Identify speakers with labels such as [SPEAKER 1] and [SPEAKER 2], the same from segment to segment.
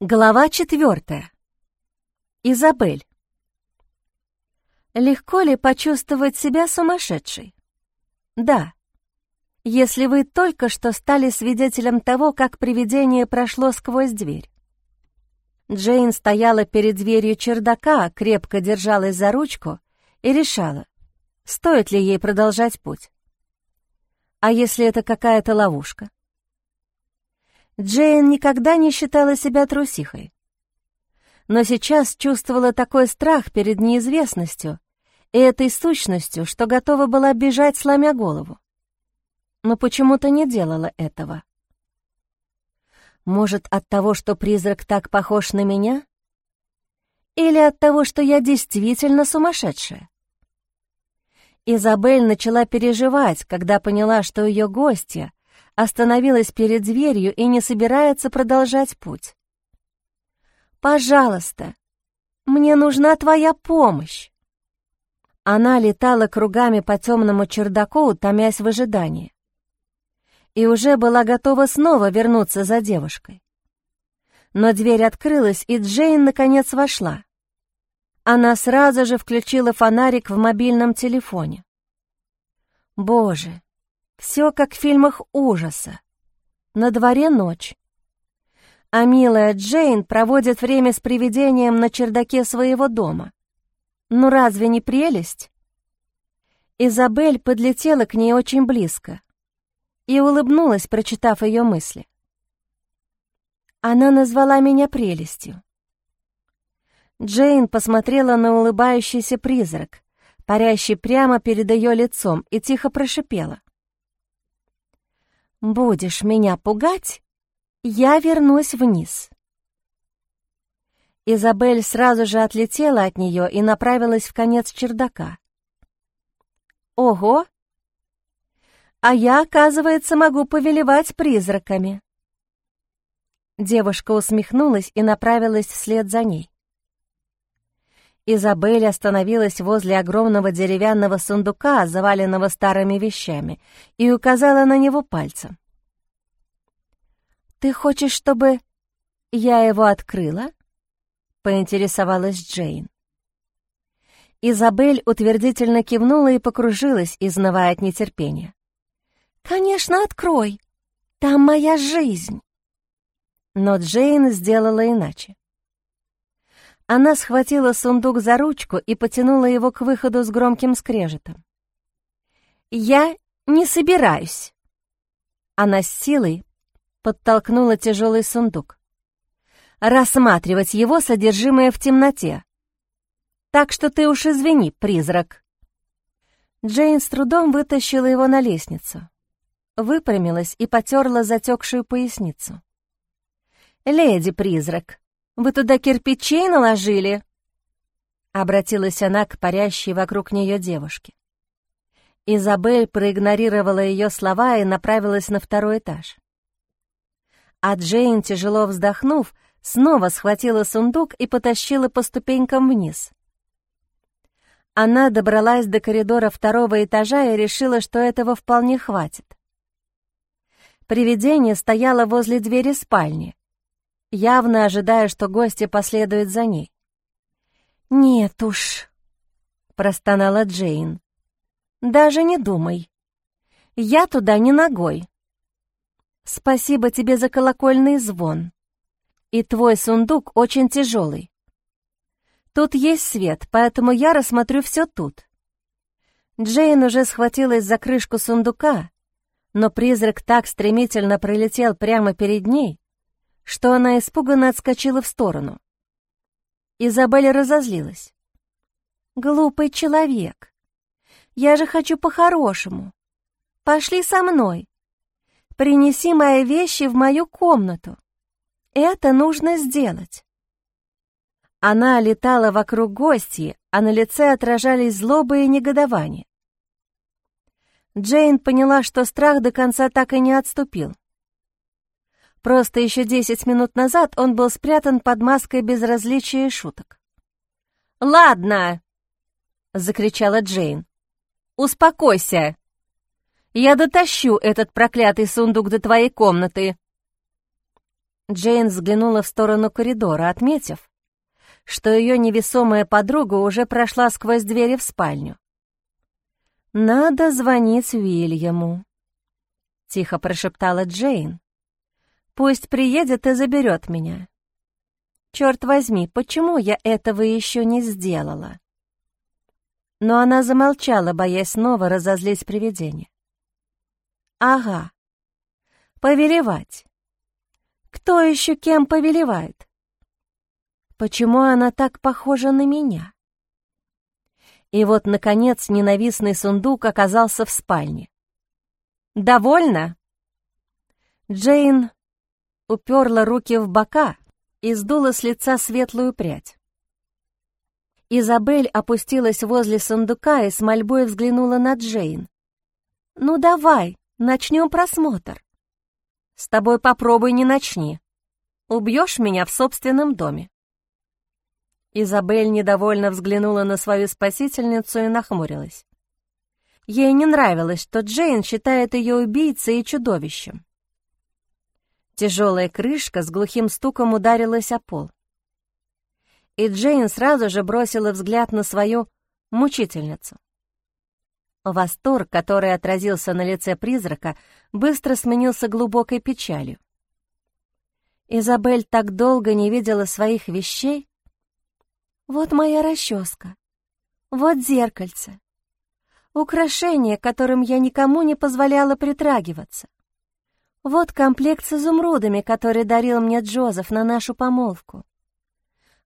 [SPEAKER 1] Глава четвертая. Изабель. Легко ли почувствовать себя сумасшедшей? Да. Если вы только что стали свидетелем того, как привидение прошло сквозь дверь. Джейн стояла перед дверью чердака, крепко держалась за ручку и решала, стоит ли ей продолжать путь. А если это какая-то ловушка? Джейн никогда не считала себя трусихой. Но сейчас чувствовала такой страх перед неизвестностью и этой сущностью, что готова была бежать, сломя голову. Но почему-то не делала этого. Может, от того, что призрак так похож на меня? Или от того, что я действительно сумасшедшая? Изабель начала переживать, когда поняла, что ее гостья остановилась перед дверью и не собирается продолжать путь. «Пожалуйста, мне нужна твоя помощь!» Она летала кругами по темному чердаку, томясь в ожидании. И уже была готова снова вернуться за девушкой. Но дверь открылась, и Джейн наконец вошла. Она сразу же включила фонарик в мобильном телефоне. Боже, все как в фильмах ужаса. На дворе ночь. А милая Джейн проводит время с привидением на чердаке своего дома. Ну разве не прелесть? Изабель подлетела к ней очень близко и улыбнулась, прочитав ее мысли. Она назвала меня прелестью. Джейн посмотрела на улыбающийся призрак, парящий прямо перед ее лицом, и тихо прошипела. «Будешь меня пугать, я вернусь вниз». Изабель сразу же отлетела от нее и направилась в конец чердака. «Ого! А я, оказывается, могу повелевать призраками». Девушка усмехнулась и направилась вслед за ней. Изабель остановилась возле огромного деревянного сундука, заваленного старыми вещами, и указала на него пальцем. «Ты хочешь, чтобы я его открыла?» — поинтересовалась Джейн. Изабель утвердительно кивнула и покружилась, изнывая от нетерпения. «Конечно, открой! Там моя жизнь!» Но Джейн сделала иначе. Она схватила сундук за ручку и потянула его к выходу с громким скрежетом. «Я не собираюсь!» Она с силой подтолкнула тяжелый сундук. «Рассматривать его содержимое в темноте. Так что ты уж извини, призрак!» Джейн с трудом вытащила его на лестницу, выпрямилась и потерла затекшую поясницу. «Леди-призрак, вы туда кирпичей наложили?» Обратилась она к парящей вокруг нее девушке. Изабель проигнорировала ее слова и направилась на второй этаж. А Джейн, тяжело вздохнув, снова схватила сундук и потащила по ступенькам вниз. Она добралась до коридора второго этажа и решила, что этого вполне хватит. Привидение стояло возле двери спальни, явно ожидая, что гости последуют за ней. «Нет уж», — простонала Джейн. «Даже не думай. Я туда не ногой. Спасибо тебе за колокольный звон. И твой сундук очень тяжелый. Тут есть свет, поэтому я рассмотрю все тут». Джейн уже схватилась за крышку сундука, но призрак так стремительно пролетел прямо перед ней, что она испуганно отскочила в сторону. Изабель разозлилась. «Глупый человек! Я же хочу по-хорошему! Пошли со мной! Принеси мои вещи в мою комнату! Это нужно сделать!» Она летала вокруг гостей, а на лице отражались злоба и негодование. Джейн поняла, что страх до конца так и не отступил. Просто еще десять минут назад он был спрятан под маской безразличия и шуток. «Ладно!» — закричала Джейн. «Успокойся! Я дотащу этот проклятый сундук до твоей комнаты!» Джейн взглянула в сторону коридора, отметив, что ее невесомая подруга уже прошла сквозь двери в спальню. «Надо звонить Уильяму», — тихо прошептала Джейн. «Пусть приедет и заберет меня. Черт возьми, почему я этого еще не сделала?» Но она замолчала, боясь снова разозлить привидение. «Ага, повелевать. Кто еще кем повелевает? Почему она так похожа на меня?» И вот, наконец, ненавистный сундук оказался в спальне. «Довольно?» Джейн уперла руки в бока и сдула с лица светлую прядь. Изабель опустилась возле сундука и с мольбой взглянула на Джейн. «Ну давай, начнем просмотр». «С тобой попробуй не начни. Убьешь меня в собственном доме». Изабель недовольно взглянула на свою спасительницу и нахмурилась. Ей не нравилось, что Джейн считает ее убийцей и чудовищем. Тяжелая крышка с глухим стуком ударилась о пол. И Джейн сразу же бросила взгляд на свою мучительницу. Восторг, который отразился на лице призрака, быстро сменился глубокой печалью. Изабель так долго не видела своих вещей, вот моя расческа. Вот зеркальце. Украшение, которым я никому не позволяла притрагиваться. Вот комплект с изумрудами, который дарил мне Джозеф на нашу помолвку.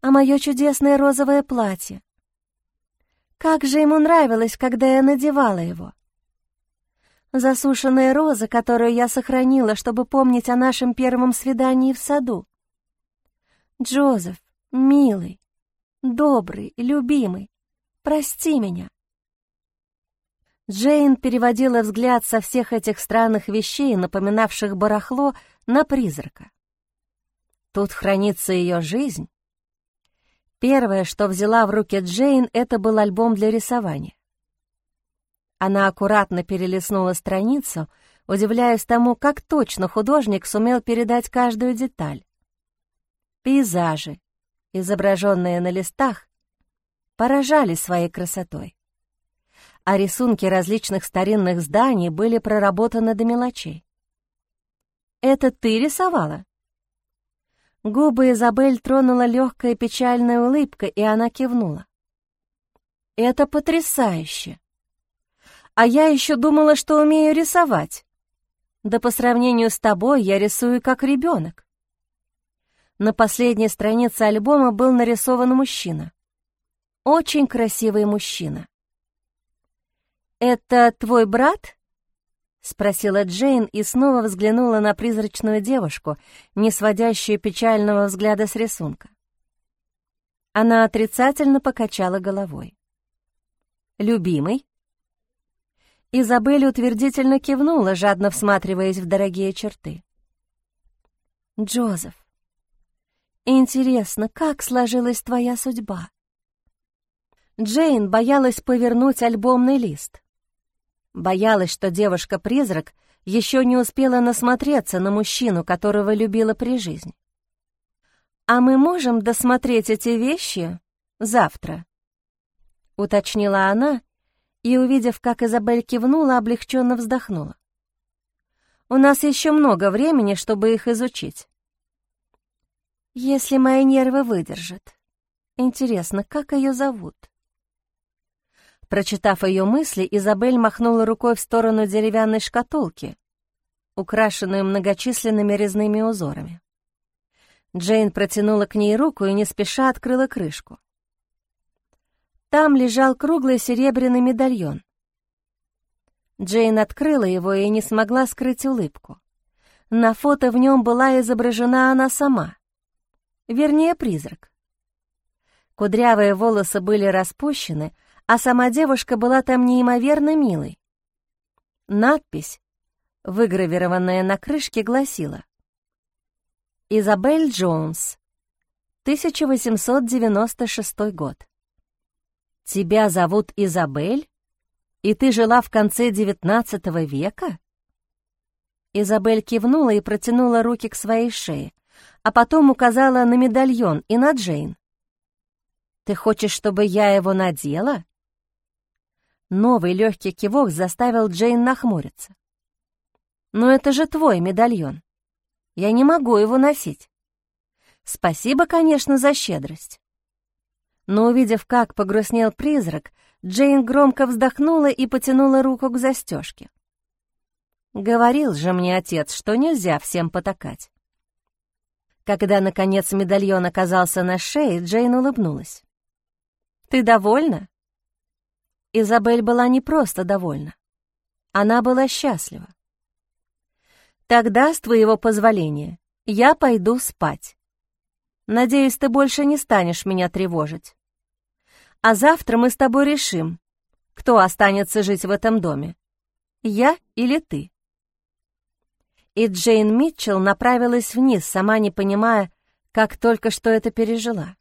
[SPEAKER 1] А мое чудесное розовое платье. Как же ему нравилось, когда я надевала его. Засушенная роза, которую я сохранила, чтобы помнить о нашем первом свидании в саду. Джозеф, милый, добрый, любимый, прости меня». Джейн переводила взгляд со всех этих странных вещей, напоминавших барахло, на призрака. Тут хранится ее жизнь. Первое, что взяла в руки Джейн, это был альбом для рисования. Она аккуратно перелистнула страницу, удивляясь тому, как точно художник сумел передать каждую деталь. Пейзажи, изображенные на листах, поражали своей красотой. А рисунки различных старинных зданий были проработаны до мелочей. «Это ты рисовала?» Губы Изабель тронула легкая печальная улыбка, и она кивнула. «Это потрясающе! А я еще думала, что умею рисовать. Да по сравнению с тобой я рисую как ребенок. На последней странице альбома был нарисован мужчина. Очень красивый мужчина. «Это твой брат?» — спросила Джейн и снова взглянула на призрачную девушку, не сводящую печального взгляда с рисунка. Она отрицательно покачала головой. «Любимый?» Изабель утвердительно кивнула, жадно всматриваясь в дорогие черты. «Джозеф, Интересно, как сложилась твоя судьба? Джейн боялась повернуть альбомный лист. Боялась, что девушка-призрак еще не успела насмотреться на мужчину, которого любила при жизни. «А мы можем досмотреть эти вещи завтра?» — уточнила она, и, увидев, как Изабель кивнула, облегченно вздохнула. «У нас еще много времени, чтобы их изучить». Если мои нервы выдержат. Интересно, как ее зовут? Прочитав ее мысли, Изабель махнула рукой в сторону деревянной шкатулки, украшенную многочисленными резными узорами. Джейн протянула к ней руку и не спеша открыла крышку. Там лежал круглый серебряный медальон. Джейн открыла его и не смогла скрыть улыбку. На фото в нем была изображена она сама — вернее, призрак. Кудрявые волосы были распущены, а сама девушка была там неимоверно милой. Надпись, выгравированная на крышке, гласила «Изабель Джонс, 1896 год». «Тебя зовут Изабель? И ты жила в конце XIX века?» Изабель кивнула и протянула руки к своей шее, а потом указала на медальон и на Джейн. «Ты хочешь, чтобы я его надела?» Новый легкий кивок заставил Джейн нахмуриться. «Но это же твой медальон. Я не могу его носить. Спасибо, конечно, за щедрость». Но увидев, как погрустнел призрак, Джейн громко вздохнула и потянула руку к застежке. Говорил же мне отец, что нельзя всем потакать. Когда, наконец, медальон оказался на шее, Джейн улыбнулась. «Ты довольна?» Изабель была не просто довольна. Она была счастлива. «Тогда, с твоего позволения, я пойду спать. Надеюсь, ты больше не станешь меня тревожить. А завтра мы с тобой решим, кто останется жить в этом доме, я или ты» и Джейн Митчелл направилась вниз, сама не понимая, как только что это пережила.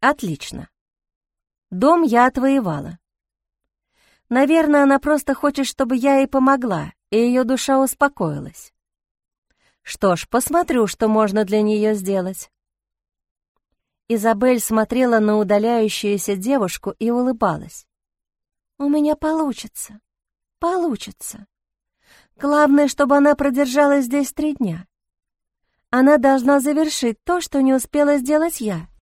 [SPEAKER 1] «Отлично. Дом я отвоевала. Наверное, она просто хочет, чтобы я ей помогла, и ее душа успокоилась. Что ж, посмотрю, что можно для нее сделать». Изабель смотрела на удаляющуюся девушку и улыбалась. «У меня получится, получится». Главное, чтобы она продержалась здесь три дня. Она должна завершить то, что не успела сделать я.